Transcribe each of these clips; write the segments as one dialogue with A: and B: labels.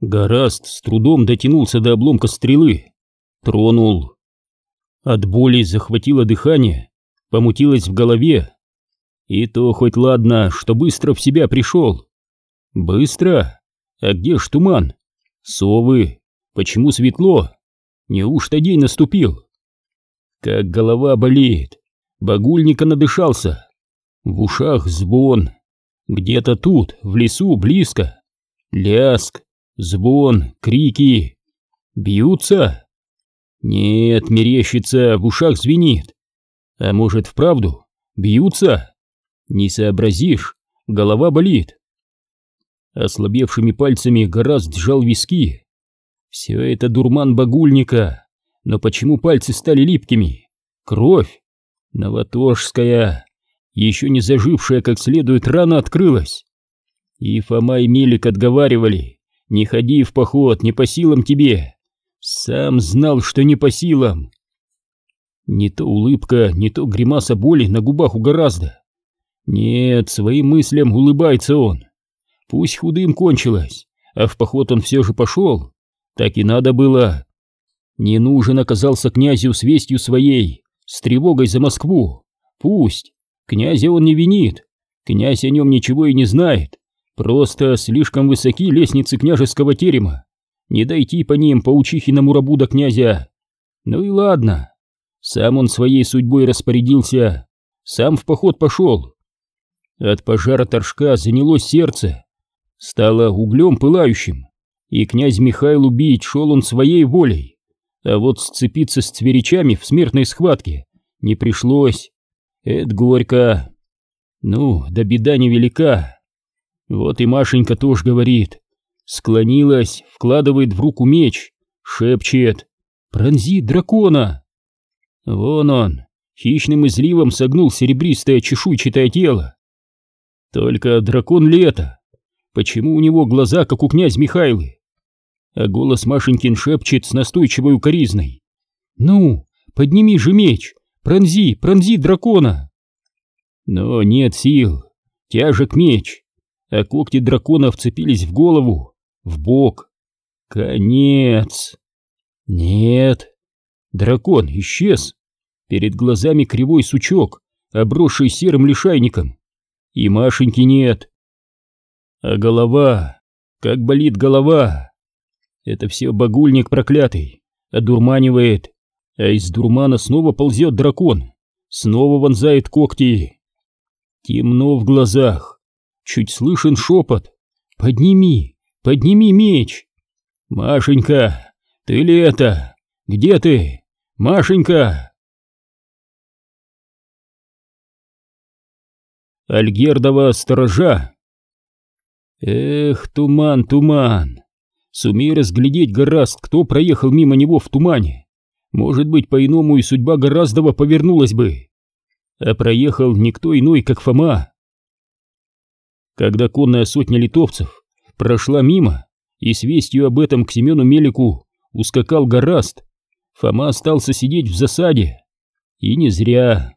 A: Гораст с трудом дотянулся до обломка стрелы. Тронул. От боли захватило дыхание, помутилось в голове. И то хоть ладно, что быстро в себя пришел. Быстро? А где ж туман? Совы? Почему светло? Неужто день наступил? Как голова болит. Багульника надышался. В ушах звон. Где-то тут, в лесу, близко. Ляск, звон, крики. Бьются? Нет, мерещится, в ушах звенит. А может, вправду? Бьются? Не сообразишь, голова болит. Ослабевшими пальцами Гораст сжал виски. Все это дурман багульника. Но почему пальцы стали липкими? Кровь. Новотошская. Еще не зажившая как следует рана открылась. И Фома и Мелик отговаривали. Не ходи в поход, не по силам тебе. Сам знал, что не по силам. Не то улыбка, не то гримаса боли на губах гораздо. Нет, своим мыслям улыбается он. Пусть худым кончилось, а в поход он все же пошел. Так и надо было. Не нужен оказался князю с вестью своей, с тревогой за Москву. Пусть. Князя он не винит. Князь о нем ничего и не знает. Просто слишком высоки лестницы княжеского терема. Не дойти по ним паучихиному рабу до князя. Ну и ладно. Сам он своей судьбой распорядился. Сам в поход пошел. От пожара торжка занялось сердце. Стало углем пылающим. И князь Михаил убить шел он своей волей. А вот сцепиться с цверичами в смертной схватке не пришлось. Это горько. Ну, да беда невелика. Вот и Машенька тоже говорит. Склонилась, вкладывает в руку меч, шепчет. «Пронзи дракона!» Вон он, хищным изливом согнул серебристое чешуйчатое тело. Только дракон ли это? Почему у него глаза, как у князь Михайлы? А голос Машенькин шепчет с настойчивой укоризной. «Ну, подними же меч, пронзи, пронзи дракона!» Но нет сил, тяжек меч, а когти дракона вцепились в голову, в бок. Конец. Нет. Дракон исчез. Перед глазами кривой сучок, обросший серым лишайником. И Машеньки нет. А голова, как болит голова. Это все багульник проклятый, одурманивает. А из дурмана снова ползет дракон, снова вонзает когти. Темно в глазах, чуть слышен шепот. «Подними, Подними меч! Машенька, ты ли это? Где ты? Машенька!» Альгердова сторожа. Эх, туман, туман. Сумей разглядеть гораст, кто проехал мимо него в тумане. Может быть, по-иному и судьба Гораздова повернулась бы. А проехал никто иной, как Фома. Когда конная сотня литовцев прошла мимо, и с вестью об этом к Семену Мелику ускакал гораст. Фома остался сидеть в засаде. И не зря.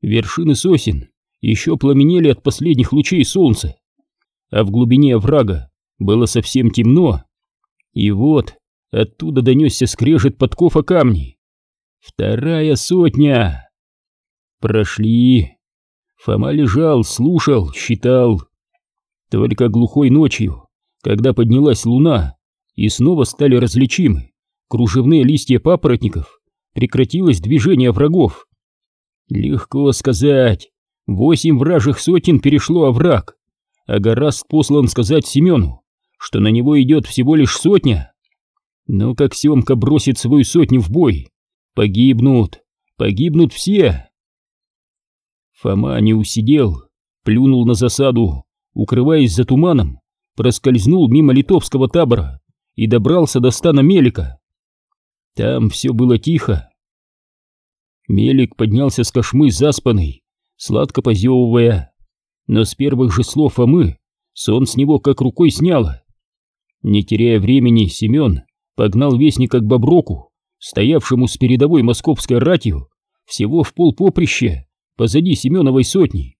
A: Вершины сосен еще пламенели от последних лучей солнца, а в глубине оврага было совсем темно. И вот оттуда донесся скрежет подков о камни. Вторая сотня. Прошли. Фома лежал, слушал, считал. Только глухой ночью когда поднялась луна и снова стали различимы кружевные листья папоротников, прекратилось движение врагов. Легко сказать, восемь вражих сотен перешло овраг, а Гораст послан сказать Семену, что на него идет всего лишь сотня. Но как Семка бросит свою сотню в бой, погибнут, погибнут все. Фома не усидел, плюнул на засаду, укрываясь за туманом, проскользнул мимо литовского табора и добрался до стана Мелика. Там все было тихо. Мелик поднялся с кошмы заспанный, сладко позевывая, но с первых же слов Фомы сон с него как рукой сняло. Не теряя времени, Семен погнал вестника к Боброку, стоявшему с передовой московской ратью, всего в полпоприще, позади Семеновой сотни.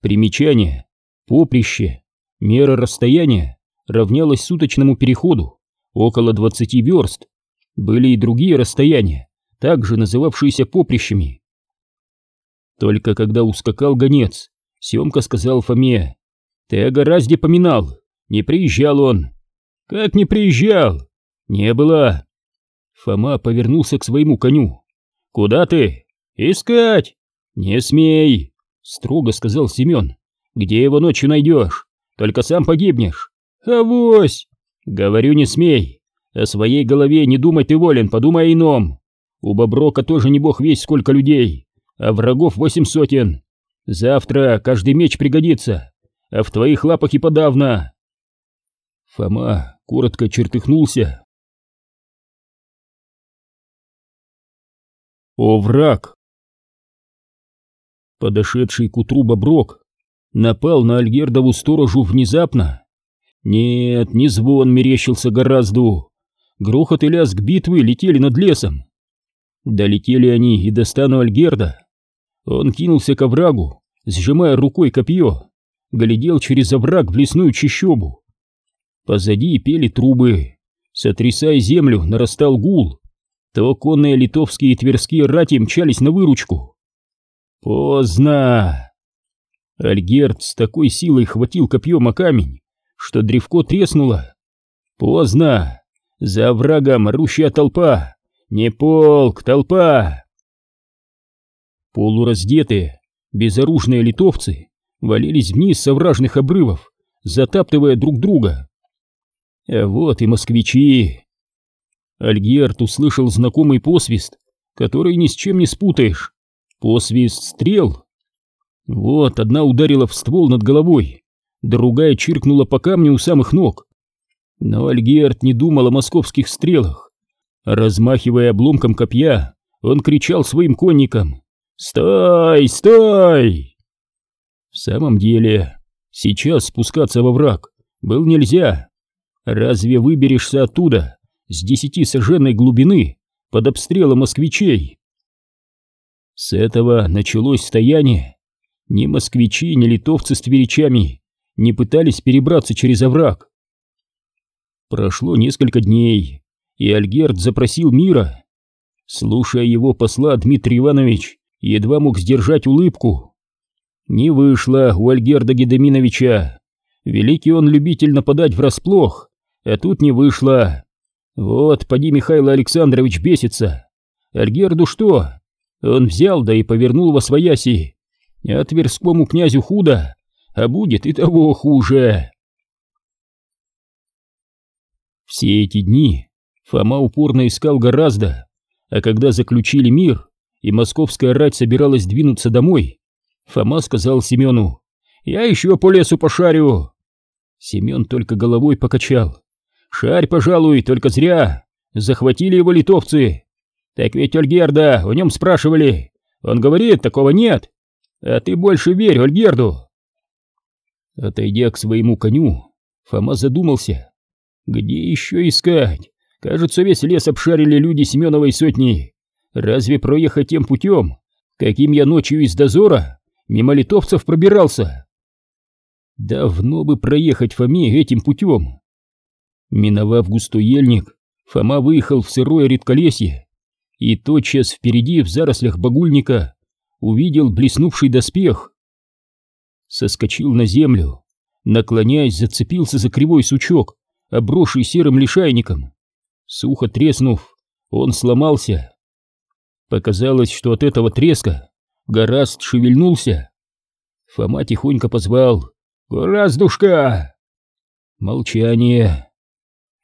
A: Примечание. Поприще Мера расстояния равнялась суточному переходу около 20 верст. Были и другие расстояния, также называвшиеся поприщами. Только когда ускакал гонец, Семка сказал Фоме, «Ты о гораздо поминал, не приезжал он». «Как не приезжал?» «Не было». Фома повернулся к своему коню. «Куда ты?» «Искать!» «Не смей!» — строго сказал Семен. «Где его ночью найдешь? Только сам погибнешь!» «Авось!» «Говорю, не смей! О своей голове не думай ты волен, подумай о ином! У Боброка тоже не бог весь сколько людей, а врагов восемь сотен! Завтра каждый меч пригодится, а в твоих лапах и подавно!» Фома коротко чертыхнулся. О, враг! Подошедший к утру Боброк напал на Альгердову сторожу внезапно. Нет, не звон мерещился гораздо. Грохот и лязг битвы летели над лесом. Долетели они и до стану Альгерда. Он кинулся к оврагу, сжимая рукой копье, глядел через овраг в лесную чащобу. Позади пели трубы, сотрясая землю, нарастал гул. То конные литовские и тверские рати мчались на выручку. Поздно! Альгерт с такой силой хватил копьем о камень, что древко треснуло. Поздно! За врагом рущая толпа! Не полк, толпа! Полураздетые, безоружные литовцы валились вниз со вражных обрывов, затаптывая друг друга. А вот и москвичи. Альгерт услышал знакомый посвист, который ни с чем не спутаешь. Посвист стрел. Вот одна ударила в ствол над головой, другая чиркнула по камню у самых ног. Но Альгерт не думал о московских стрелах. Размахивая обломком копья, он кричал своим конникам «Стой! Стой!» В самом деле, сейчас спускаться во враг был нельзя. Разве выберешься оттуда с десяти сожженной глубины под обстрелом москвичей? С этого началось стояние. Ни москвичи, ни литовцы с тверичами не пытались перебраться через овраг. Прошло несколько дней, и Альгерт запросил мира. Слушая его посла, Дмитрий Иванович едва мог сдержать улыбку. Не вышло у Альгерда Гедеминовича. Великий он любитель нападать врасплох, а тут не вышло. Вот, поди Михаил Александрович бесится. Альгерду что? Он взял, да и повернул во свояси. А Тверскому князю худо, а будет и того хуже. Все эти дни Фома упорно искал гораздо, а когда заключили мир, и московская рать собиралась двинуться домой, Фома сказал Семену, «Я еще по лесу пошарю». Семен только головой покачал. «Шарь, пожалуй, только зря. Захватили его литовцы. Так ведь Ольгерда, о нем спрашивали. Он говорит, такого нет. А ты больше верь Ольгерду. Отойдя к своему коню, Фома задумался. Где еще искать? Кажется, весь лес обшарили люди Семеновой сотни. Разве проехать тем путем, каким я ночью из дозора мимо литовцев пробирался? Давно бы проехать Фоме этим путем. Миновав густой ельник, Фома выехал в сырое редколесье и тотчас впереди в зарослях багульника увидел блеснувший доспех. Соскочил на землю, наклоняясь, зацепился за кривой сучок, обросший серым лишайником. Сухо треснув, он сломался. Показалось, что от этого треска Гораст шевельнулся. Фома тихонько позвал «Гораздушка!» Молчание.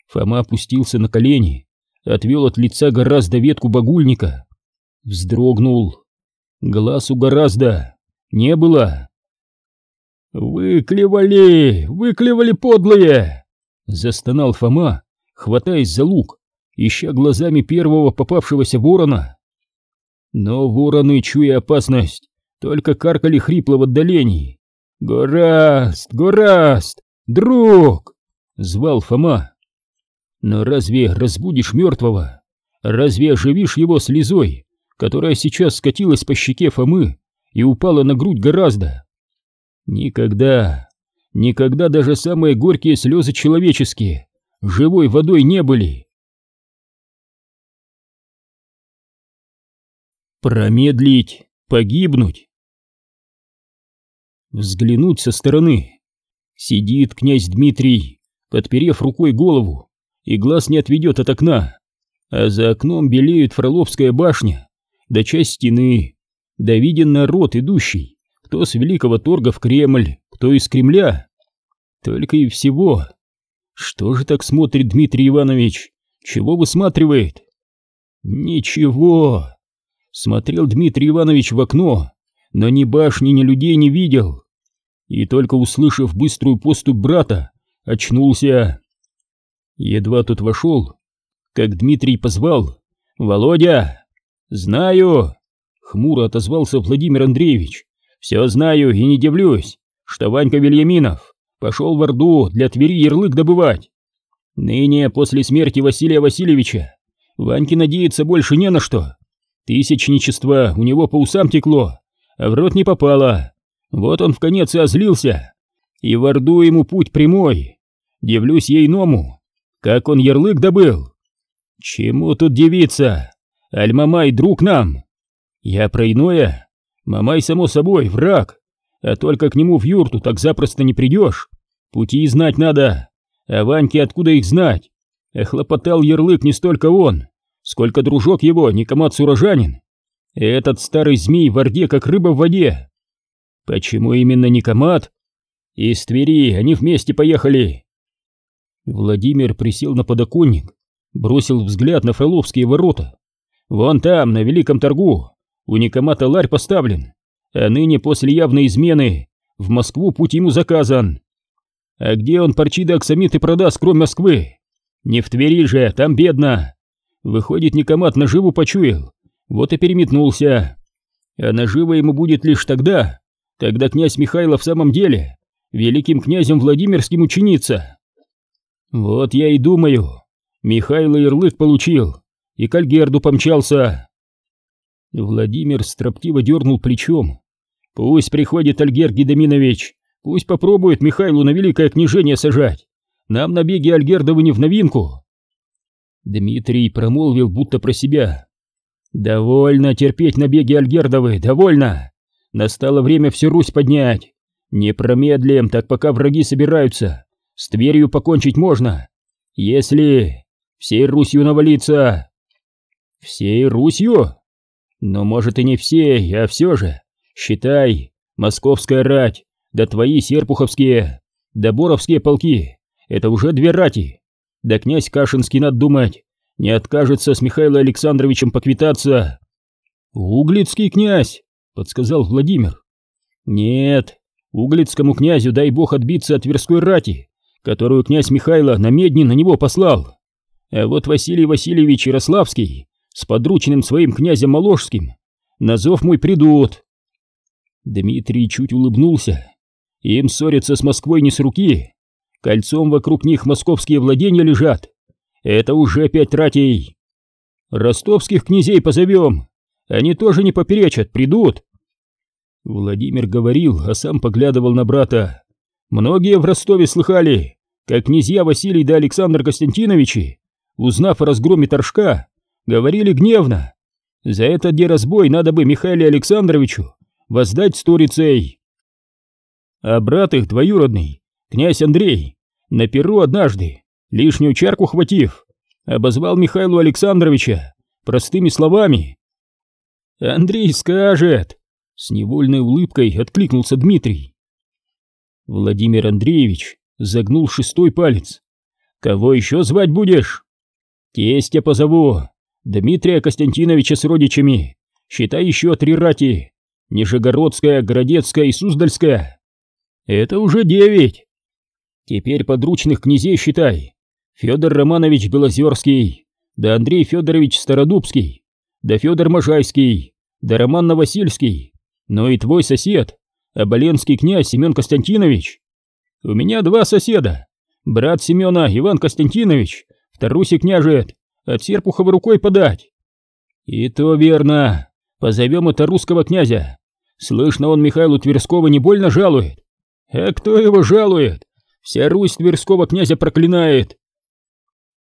A: Фома опустился на колени, отвел от лица гораздо ветку багульника, вздрогнул. Глаз у гораздо не было. «Выклевали! Выклевали, подлые!» Застонал Фома, хватаясь за лук, ища глазами первого попавшегося ворона. Но вороны, чуя опасность, только каркали хрипло в отдалении. «Гораст! Гораст! Друг!» — звал Фома. Но разве разбудишь мертвого? Разве оживишь его слезой, которая сейчас скатилась по щеке Фомы и упала на грудь гораздо? Никогда, Никогда даже самые горькие слезы человеческие живой водой не были. Промедлить, погибнуть. Взглянуть со стороны. Сидит князь Дмитрий, подперев рукой голову, и глаз не отведет от окна, а за окном белеют Фроловская башня, да часть стены, да виден народ, идущий, кто с Великого Торга в Кремль, кто из Кремля. Только и всего. Что же так смотрит Дмитрий Иванович? Чего высматривает? Ничего. Смотрел Дмитрий Иванович в окно, но ни башни, ни людей не видел. И только услышав быструю поступь брата, очнулся. Едва тут вошел, как Дмитрий позвал «Володя!» «Знаю!» — хмуро отозвался Владимир Андреевич. «Все знаю и не дивлюсь, что Ванька Вильяминов пошел в Орду для Твери ярлык добывать. Ныне, после смерти Василия Васильевича, Ваньке надеяться больше не на что. Тысячничество у него по усам текло, а в рот не попало. Вот он в конец и озлился. И в Орду ему путь прямой. Дивлюсь ей иному, как он ярлык добыл. Чему тут девиться? Аль-Мамай друг нам. Я про иное. Мамай, само собой, враг. А только к нему в юрту так запросто не придешь. Пути знать надо. А Ваньке откуда их знать? Охлопотал ярлык не столько он, сколько дружок его, Никомат Суражанин. Этот старый змей в Орде, как рыба в воде. Почему именно Никомат? Из Твери они вместе поехали. Владимир присел на подоконник, бросил взгляд на Фроловские ворота. Вон там, на Великом торгу, у Никомата ларь поставлен а ныне после явной измены в Москву путь ему заказан. А где он парчи да оксамиты продаст, кроме Москвы? Не в Твери же, там бедно. Выходит, Никомат наживу почуял, вот и переметнулся. А нажива ему будет лишь тогда, когда князь Михайло в самом деле великим князем Владимирским учинится. Вот я и думаю, Михайло ярлык получил и к Альгерду помчался. Владимир строптиво дернул плечом, Пусть приходит Альгер Гедеминович, пусть попробует Михайлу на великое княжение сажать. Нам набеги Альгердовы не в новинку. Дмитрий промолвил будто про себя. Довольно терпеть набеги Альгердовы, довольно. Настало время всю Русь поднять. Не промедлим, так пока враги собираются. С Тверью покончить можно. Если всей Русью навалиться... Всей Русью? Но может и не всей, а все же... Считай, московская рать, да твои серпуховские, да боровские полки, это уже две рати. Да князь Кашинский, надо думать, не откажется с Михаилом Александровичем поквитаться. Углицкий князь, подсказал Владимир. Нет, углицкому князю дай бог отбиться от Тверской рати, которую князь Михайло на медни на него послал. А вот Василий Васильевич Ярославский с подручным своим князем Моложским на зов мой придут. Дмитрий чуть улыбнулся. Им ссориться с Москвой не с руки. Кольцом вокруг них московские владения лежат. Это уже пять тратей. Ростовских князей позовем. Они тоже не поперечат, придут. Владимир говорил, а сам поглядывал на брата. Многие в Ростове слыхали, как князья Василий да Александр Константиновичи, узнав о разгроме Торжка, говорили гневно. За этот деразбой надо бы Михаилу Александровичу воздать сторицей. А брат их двоюродный, князь Андрей, на перу однажды, лишнюю чарку хватив, обозвал Михаилу Александровича простыми словами. «Андрей скажет!» — с невольной улыбкой откликнулся Дмитрий. Владимир Андреевич загнул шестой палец. «Кого еще звать будешь?» «Тестя позову, Дмитрия Константиновича с родичами, считай еще три рати, Нижегородская, Городецкая и Суздальская. Это уже девять. Теперь подручных князей считай. Федор Романович Белозерский, да Андрей Федорович Стародубский, да Федор Можайский, да Роман Новосильский, ну и твой сосед, оболенский князь Семен Константинович. У меня два соседа. Брат Семена Иван Константинович, вторуси княжет, от Серпухова рукой подать. И то верно. Позовем это русского князя. Слышно, он Михаилу Тверского не больно жалует. А кто его жалует? Вся Русь Тверского князя проклинает.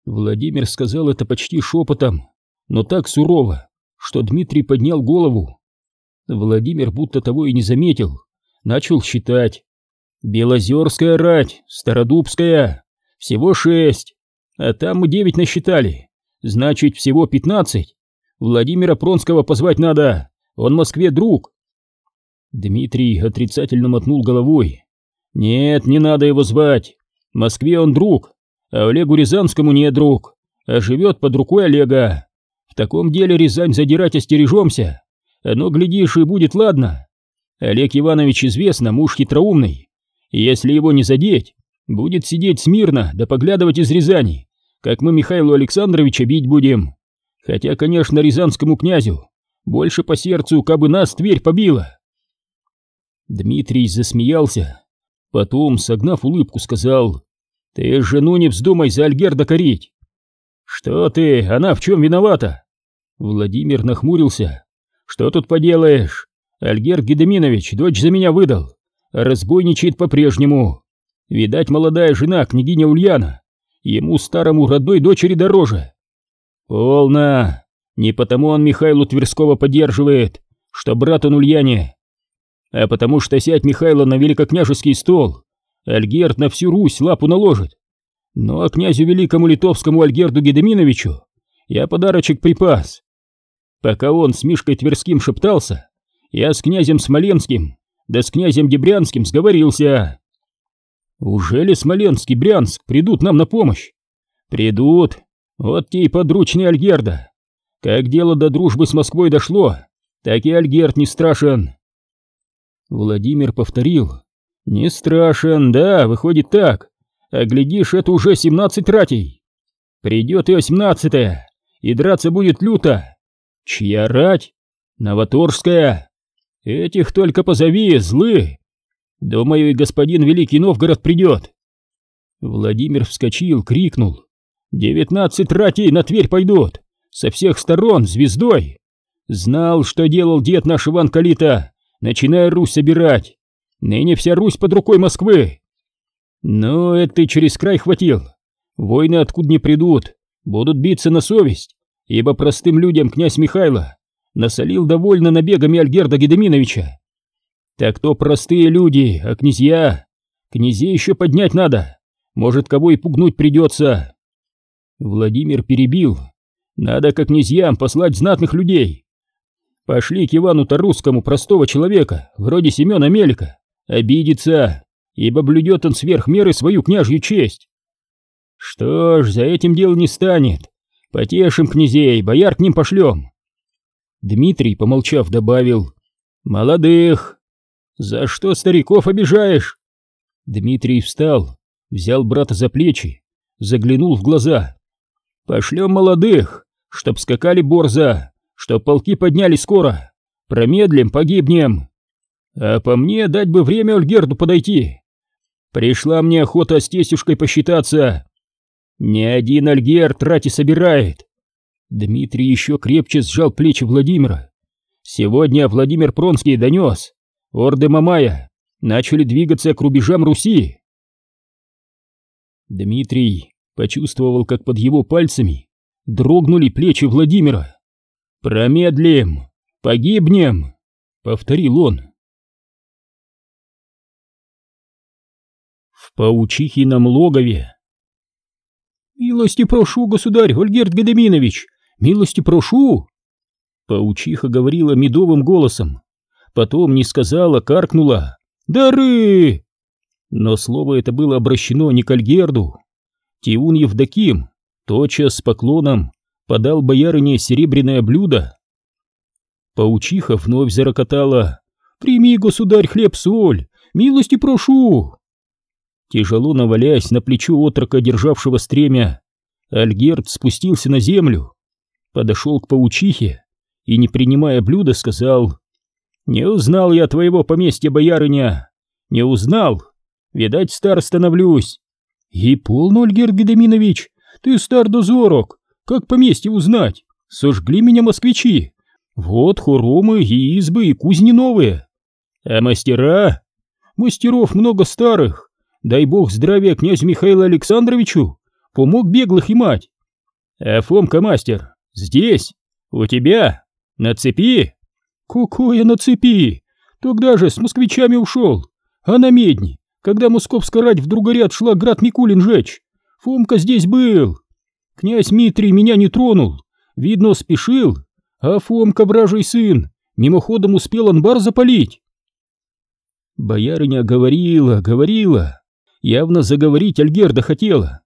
A: Владимир сказал это почти шепотом, но так сурово, что Дмитрий поднял голову. Владимир будто того и не заметил, начал считать. Белозерская рать, Стародубская, всего шесть, а там мы девять насчитали, значит всего пятнадцать. Владимира Пронского позвать надо, он в Москве друг. Дмитрий отрицательно мотнул головой. Нет, не надо его звать, в Москве он друг, а Олегу Рязанскому не друг, а живет под рукой Олега. В таком деле Рязань задирать остережемся, оно, глядишь, и будет ладно. Олег Иванович известно, муж хитроумный, если его не задеть, будет сидеть смирно да поглядывать из Рязани, как мы Михаилу Александровича бить будем. Хотя, конечно, рязанскому князю больше по сердцу, кабы нас Тверь побила. Дмитрий засмеялся, потом, согнав улыбку, сказал, «Ты жену не вздумай за Альгерда корить». «Что ты, она в чем виновата?» Владимир нахмурился. «Что тут поделаешь? Альгерд Гедеминович дочь за меня выдал разбойничает по-прежнему. Видать, молодая жена, княгиня Ульяна, ему старому родной дочери дороже. Полно. Не потому он Михайлу Тверского поддерживает, что брат он Ульяне, а потому что сядь Михайло на великокняжеский стол, Альгерд на всю Русь лапу наложит. Ну а князю великому литовскому Альгерду Гедеминовичу я подарочек припас. Пока он с Мишкой Тверским шептался, я с князем Смоленским да с князем Дебрянским сговорился. Ужели Смоленск и Брянск придут нам на помощь? Придут. Вот те и подручные Альгерда. Как дело до дружбы с Москвой дошло, так и Альгерд не страшен. Владимир повторил. Не страшен, да, выходит так. А глядишь, это уже семнадцать ратей. Придет и восемнадцатая, и драться будет люто. Чья рать? Новоторская. Этих только позови, злы. Думаю, и господин Великий Новгород придет. Владимир вскочил, крикнул. Девятнадцать ратей на Тверь пойдут, со всех сторон, звездой. Знал, что делал дед наш Иван Калита, начиная Русь собирать. Ныне вся Русь под рукой Москвы. Но это ты через край хватил. Войны откуда не придут, будут биться на совесть, ибо простым людям князь Михайло насолил довольно набегами Альгерда Гедеминовича. Так то простые люди, а князья... Князей еще поднять надо, может, кого и пугнуть придется. Владимир перебил. Надо как князьям послать знатных людей. Пошли к Ивану-то русскому простого человека, вроде Семена Мелика, обидится, ибо блюдет он сверх меры свою княжью честь. Что ж, за этим дело не станет. Потешим князей, бояр к ним пошлем. Дмитрий, помолчав, добавил «Молодых! За что стариков обижаешь?» Дмитрий встал, взял брата за плечи, заглянул в глаза. «Пошлем молодых, чтоб скакали борзо, чтоб полки подняли скоро. Промедлим, погибнем. А по мне дать бы время Ольгерду подойти. Пришла мне охота с тестюшкой посчитаться. Ни один Альгер трати собирает. Дмитрий еще крепче сжал плечи Владимира. Сегодня Владимир Пронский донес. Орды Мамая начали двигаться к рубежам Руси. Дмитрий почувствовал, как под его пальцами дрогнули плечи Владимира. «Промедлим! Погибнем!» — повторил он. В паучихином логове. «Милости прошу, государь, Ольгерд Гадаминович, Милости прошу!» Паучиха говорила медовым голосом, потом не сказала, каркнула «Дары!» Но слово это было обращено не к Альгерду. Тиун Евдоким тотчас с поклоном подал боярине серебряное блюдо. Паучиха вновь зарокотала «Прими, государь, хлеб-соль! Милости прошу!» Тяжело навалясь на плечо отрока, державшего стремя, Альгерд спустился на землю подошел к паучихе и, не принимая блюда, сказал «Не узнал я твоего поместья, боярыня, не узнал, видать, стар становлюсь». «И полно, Ольгерд Гедеминович, ты стар дозорок, как поместье узнать? Сожгли меня москвичи, вот хоромы и избы и кузни новые. А мастера? Мастеров много старых. Дай бог здравия князю Михаилу Александровичу. Помог беглых и мать. А Фомка мастер здесь? У тебя? На цепи? Какое на цепи? Тогда же с москвичами ушел. А на медни, когда московская рать вдруг горят шла град Микулин жечь. Фомка здесь был. Князь Митрий меня не тронул. Видно, спешил. А Фомка, вражий сын, мимоходом успел анбар запалить. Боярыня говорила, говорила. Явно заговорить Альгерда хотела.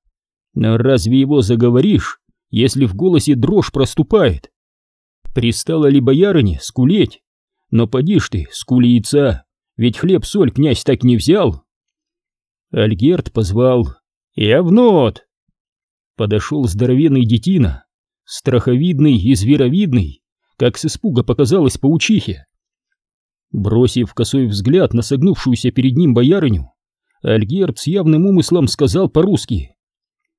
A: Но разве его заговоришь, если в голосе дрожь проступает? Пристала ли боярыне скулеть? Но поди ж ты, скули яйца, ведь хлеб-соль князь так не взял. Альгерд позвал. «Я в нот!» Подошел здоровенный детина, страховидный и зверовидный, как с испуга показалось паучихе. Бросив косой взгляд на согнувшуюся перед ним боярыню, Альгерд с явным умыслом сказал по-русски.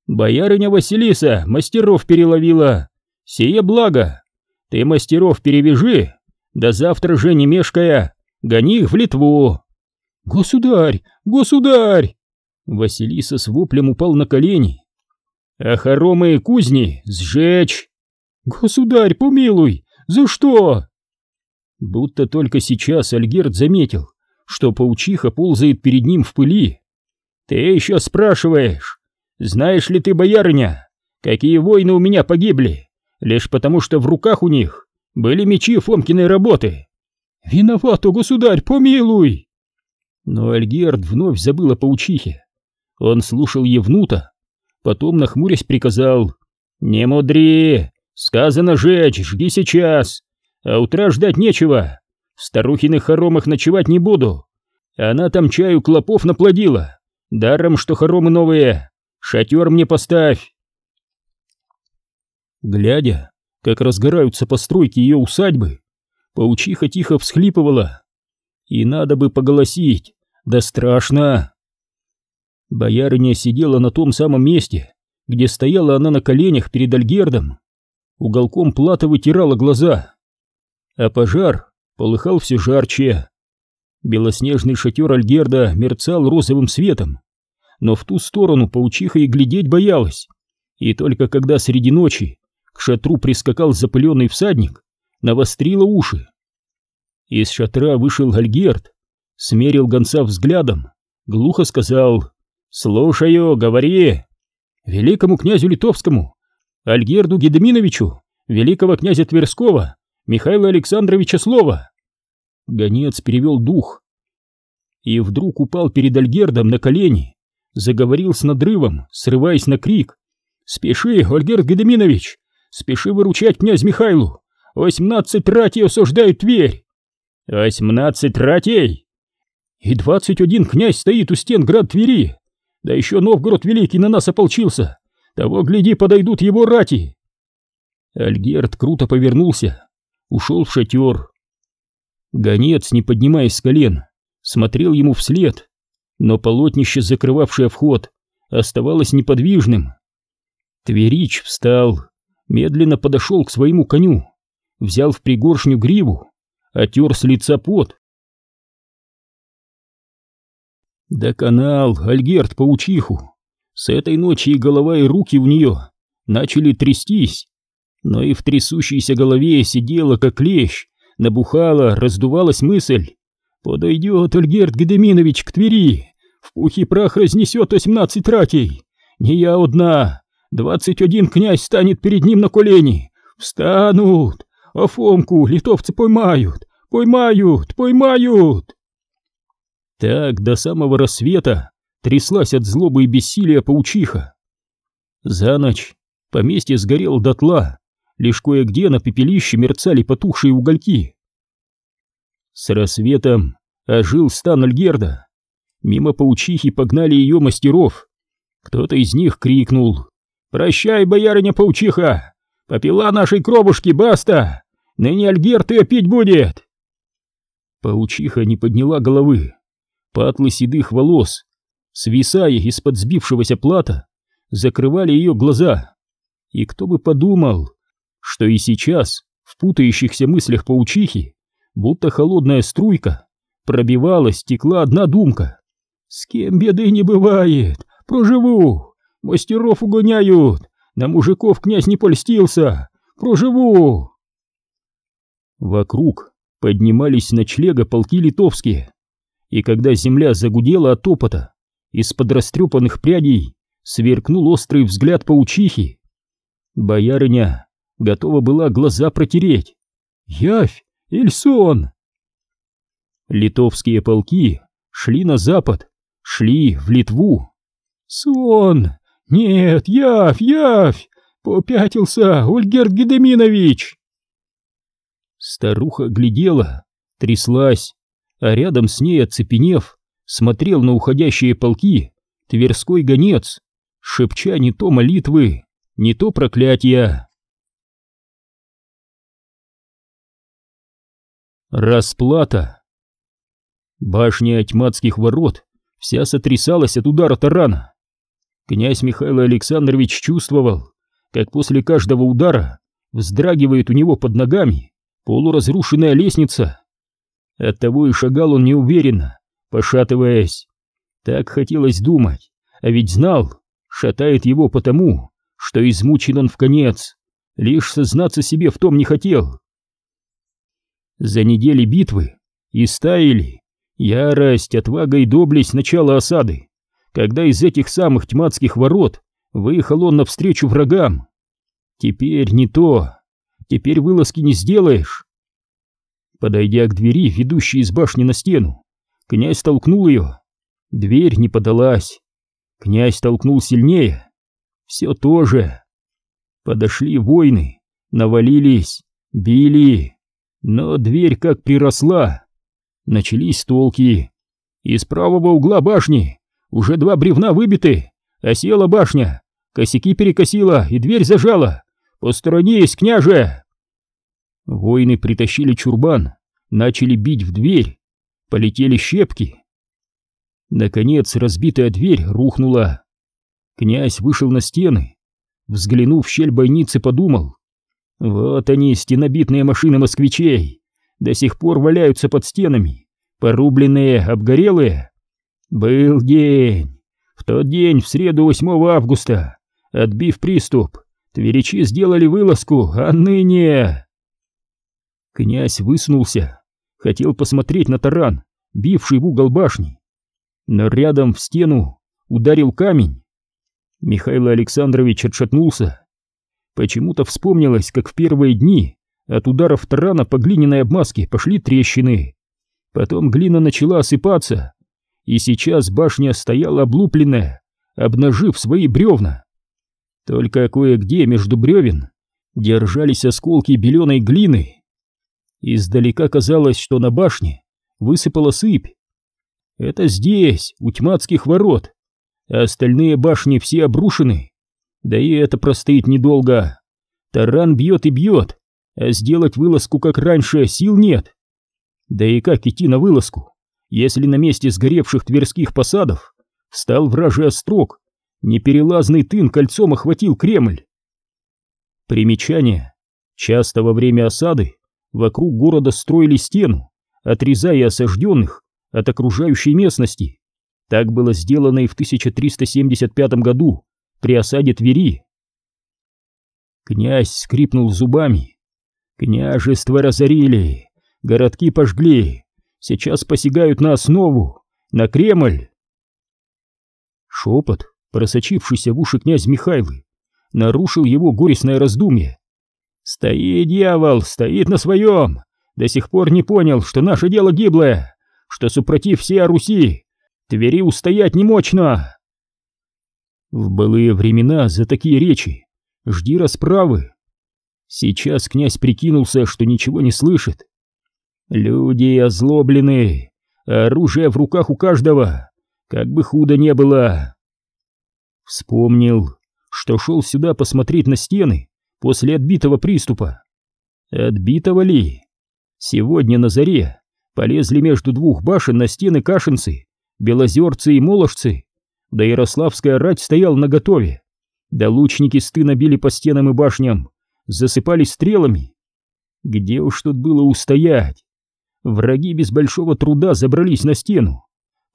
A: «Боярыня Василиса мастеров переловила. Сие благо. Ты мастеров перевяжи, да завтра же не мешкая, гони их в Литву». «Государь! Государь!» Василиса с воплем упал на колени. «А хоромы и кузни сжечь!» «Государь, помилуй! За что?» Будто только сейчас Альгерд заметил, что паучиха ползает перед ним в пыли. «Ты еще спрашиваешь, знаешь ли ты, боярыня, какие воины у меня погибли, лишь потому что в руках у них были мечи Фомкиной работы?» «Виноват, о государь, помилуй!» Но Альгерд вновь забыл о паучихе. Он слушал Евнута, потом, нахмурясь, приказал «Не мудри! Сказано жечь, жги сейчас! А утра ждать нечего! В старухиных хоромах ночевать не буду! Она там чаю клопов наплодила! Даром, что хоромы новые! Шатер мне поставь!» Глядя, как разгораются постройки ее усадьбы, паучиха тихо всхлипывала. И надо бы поголосить, да страшно! Боярыня сидела на том самом месте, где стояла она на коленях перед Альгердом. Уголком плата вытирала глаза. А пожар полыхал все жарче. Белоснежный шатер Альгерда мерцал розовым светом, но в ту сторону паучиха и глядеть боялась. И только когда среди ночи к шатру прискакал запыленный всадник, навострила уши. Из шатра вышел Альгерд, смерил гонца взглядом, глухо сказал «Слушаю, говори!» «Великому князю Литовскому, Альгерду Гедеминовичу, великого князя Тверского, Михаила Александровича Слова!» Гонец перевел дух и вдруг упал перед Альгердом на колени, заговорил с надрывом, срываясь на крик. «Спеши, Альгерд Гедеминович! Спеши выручать князь Михайлу! Восемнадцать ратей осуждают Тверь!» «Восемнадцать ратей!» «И двадцать один князь стоит у стен град Твери!» Да еще Новгород Великий на нас ополчился. Того, гляди, подойдут его рати. Альгерд круто повернулся, ушел в шатер. Гонец, не поднимаясь с колен, смотрел ему вслед, но полотнище, закрывавшее вход, оставалось неподвижным. Тверич встал, медленно подошел к своему коню, взял в пригоршню гриву, отер с лица пот Да канал, Альгерт паучиху. С этой ночи и голова, и руки у нее начали трястись. Но и в трясущейся голове сидела, как лещ, набухала, раздувалась мысль. Подойдет Альгерт Гедеминович к Твери, в пух и прах разнесет восемнадцать ратей. Не я одна, двадцать один князь станет перед ним на колени. Встанут, а Фомку литовцы поймают, поймают, поймают. Так до самого рассвета тряслась от злобы и бессилия паучиха. За ночь поместье сгорело дотла, лишь кое-где на пепелище мерцали потухшие угольки. С рассветом ожил стан Альгерда. Мимо паучихи погнали ее мастеров. Кто-то из них крикнул «Прощай, боярыня-паучиха! Попила нашей кровушки, баста! Ныне Альгерд ее пить будет!» Паучиха не подняла головы, Патлы седых волос, свисая из-под сбившегося плата, закрывали ее глаза. И кто бы подумал, что и сейчас, в путающихся мыслях паучихи, будто холодная струйка, пробивалась, текла одна думка. С кем беды не бывает, проживу, мастеров угоняют, на мужиков князь не польстился, проживу. Вокруг поднимались ночлега полки литовские, и когда земля загудела от опыта, из-под растрепанных прядей сверкнул острый взгляд паучихи. Боярыня готова была глаза протереть. Явь! Ильсон! Литовские полки шли на запад, шли в Литву. Сон! Нет, явь, явь! Попятился Ольгерт Гедеминович! Старуха глядела, тряслась, а рядом с ней, оцепенев, смотрел на уходящие полки Тверской гонец, шепча не то молитвы, не то проклятия. Расплата. Башня Тьмацких ворот вся сотрясалась от удара тарана. Князь Михаил Александрович чувствовал, как после каждого удара вздрагивает у него под ногами полуразрушенная лестница. Оттого и шагал он неуверенно, пошатываясь. Так хотелось думать, а ведь знал, шатает его потому, что измучен он в конец, лишь сознаться себе в том не хотел. За недели битвы и стаяли ярость, отвага и доблесть начала осады, когда из этих самых тьмацких ворот выехал он навстречу врагам. Теперь не то, теперь вылазки не сделаешь. Подойдя к двери, ведущей из башни на стену, князь толкнул ее. Дверь не подалась. Князь толкнул сильнее. Все то же. Подошли воины, навалились, били. Но дверь как приросла. Начались толки. Из правого угла башни уже два бревна выбиты, осела башня, косяки перекосила и дверь зажала. Посторонись, княже! Воины притащили чурбан, начали бить в дверь, полетели щепки. Наконец разбитая дверь рухнула. Князь вышел на стены, взглянув в щель бойницы, подумал, вот они, стенобитные машины москвичей, до сих пор валяются под стенами, порубленные, обгорелые. Был день. В тот день, в среду 8 августа, отбив приступ, тверичи сделали вылазку, а ныне... Князь высунулся, хотел посмотреть на таран, бивший в угол башни. Но рядом в стену ударил камень. Михаил Александрович отшатнулся, Почему-то вспомнилось, как в первые дни от ударов тарана по глиняной обмазке пошли трещины. Потом глина начала осыпаться, и сейчас башня стояла облупленная, обнажив свои бревна. Только кое-где между бревен держались осколки беленой глины. Издалека казалось, что на башне высыпала сыпь. Это здесь, у тьмацких ворот, а остальные башни все обрушены. Да и это простоит недолго. Таран бьет и бьет, а сделать вылазку как раньше сил нет. Да и как идти на вылазку, если на месте сгоревших тверских посадов встал вражий острог, неперелазный тын кольцом охватил Кремль. Примечание. Часто во время осады вокруг города строили стену, отрезая осажденных от окружающей местности. Так было сделано и в 1375 году при осаде Твери. Князь скрипнул зубами. Княжество разорили, городки пожгли, сейчас посягают на основу, на Кремль. Шепот, просочившийся в уши князь Михайлы, нарушил его горестное раздумье. «Стоит дьявол, стоит на своем! До сих пор не понял, что наше дело гиблое, что супротив всей Руси Твери устоять не мощно!» В былые времена за такие речи жди расправы. Сейчас князь прикинулся, что ничего не слышит. Люди озлоблены, оружие в руках у каждого, как бы худо не было. Вспомнил, что шел сюда посмотреть на стены после отбитого приступа. Отбитого ли? Сегодня на заре полезли между двух башен на стены кашинцы, белозерцы и моложцы, да Ярославская рать стоял наготове, да лучники стына били по стенам и башням, засыпали стрелами. Где уж тут было устоять? Враги без большого труда забрались на стену,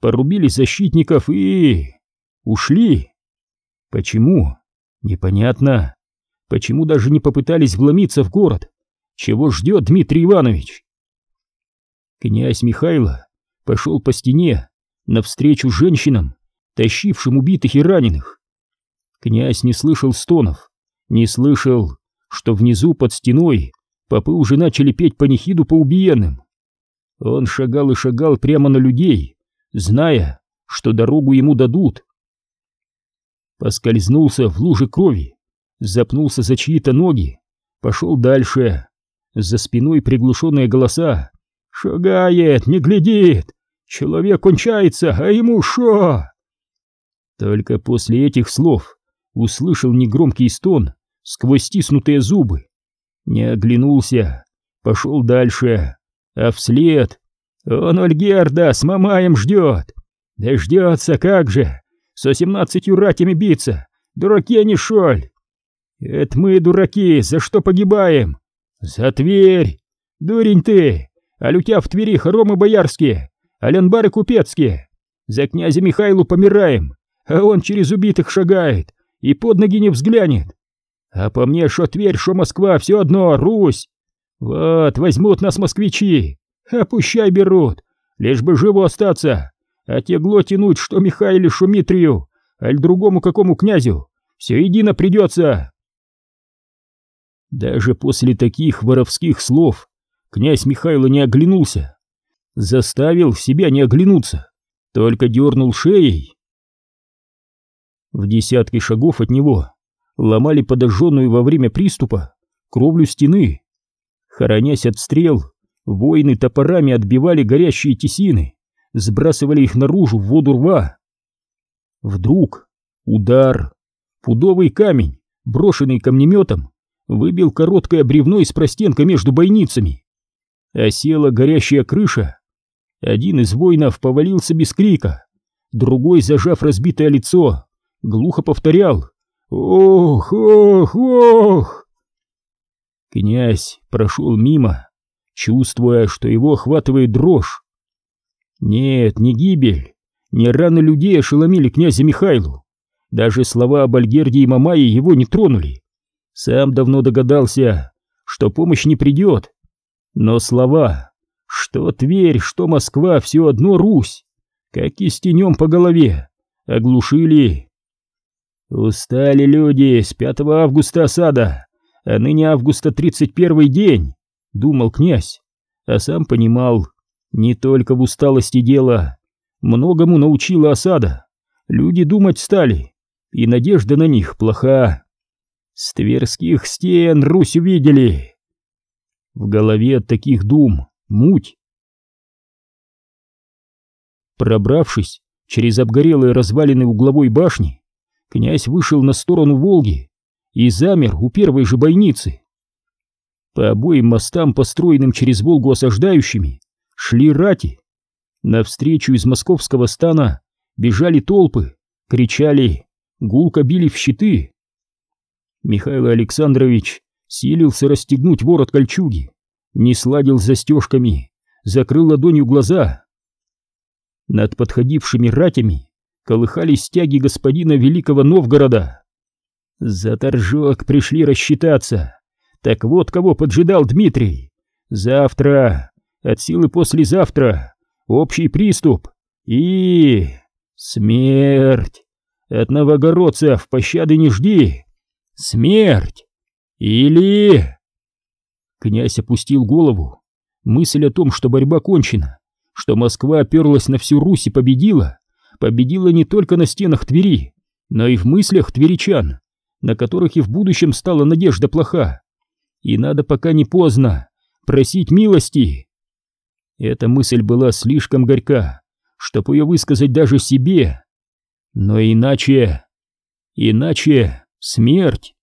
A: порубили защитников и... ушли. Почему? Непонятно. Почему даже не попытались вломиться в город? Чего ждет Дмитрий Иванович? Князь Михайло пошел по стене навстречу женщинам, тащившим убитых и раненых. Князь не слышал стонов, не слышал, что внизу под стеной попы уже начали петь панихиду по убиенным. Он шагал и шагал прямо на людей, зная, что дорогу ему дадут. Поскользнулся в луже крови, запнулся за чьи-то ноги, пошел дальше. За спиной приглушенные голоса. «Шагает, не глядит! Человек кончается, а ему шо?» Только после этих слов услышал негромкий стон сквозь стиснутые зубы. Не оглянулся, пошел дальше, а вслед он Ольгерда с Мамаем ждет. Да ждется, как же, со семнадцатью ратями биться, дураки они шоль. Это мы, дураки, за что погибаем? За Тверь! Дурень ты! А лютя в Твери хоромы боярские, аленбары купецкие. За князя Михайлу помираем, а он через убитых шагает и под ноги не взглянет. А по мне, шо Тверь, шо Москва, все одно, Русь. Вот, возьмут нас москвичи, а пущай берут, лишь бы живо остаться, а тегло тянуть, что Михаиле Шумитрию, аль другому какому князю, все едино придется. Даже после таких воровских слов князь Михайло не оглянулся, заставил себя не оглянуться, только дернул шеей. В десятке шагов от него ломали подожженную во время приступа кровлю стены. Хоронясь от стрел, воины топорами отбивали горящие тесины, сбрасывали их наружу в воду рва. Вдруг удар, пудовый камень, брошенный камнеметом, выбил короткое бревно из простенка между бойницами. Осела горящая крыша. Один из воинов повалился без крика, другой, зажав разбитое лицо, глухо повторял «Ох, ох, ох!» Князь прошел мимо, чувствуя, что его охватывает дрожь. Нет, не гибель, не раны людей ошеломили князя Михайлу. Даже слова об Альгерде и Мамае его не тронули. Сам давно догадался, что помощь не придет. Но слова, что Тверь, что Москва, все одно Русь, как и стенем по голове, оглушили. Устали люди с 5 августа осада, а ныне августа 31 день, думал князь, а сам понимал, не только в усталости дело, многому научила осада, люди думать стали, и надежда на них плоха. С тверских стен Русь увидели. В голове от таких дум муть. Пробравшись через обгорелые развалины угловой башни, князь вышел на сторону Волги и замер у первой же бойницы. По обоим мостам, построенным через Волгу осаждающими, шли рати. Навстречу из московского стана бежали толпы, кричали, гулко били в щиты. Михаил Александрович силился расстегнуть ворот кольчуги, не сладил застежками, закрыл ладонью глаза. Над подходившими ратями колыхались стяги господина Великого Новгорода. За торжок пришли рассчитаться. Так вот кого поджидал Дмитрий. Завтра, от силы послезавтра, общий приступ и... смерть. От новогородцев пощады не жди. Смерть. Или... Князь опустил голову. Мысль о том, что борьба кончена, что Москва оперлась на всю Русь и победила, победила не только на стенах Твери, но и в мыслях тверичан, на которых и в будущем стала надежда плоха. И надо пока не поздно просить милости. Эта мысль была слишком горька, чтобы ее высказать даже себе. Но иначе... Иначе смерть.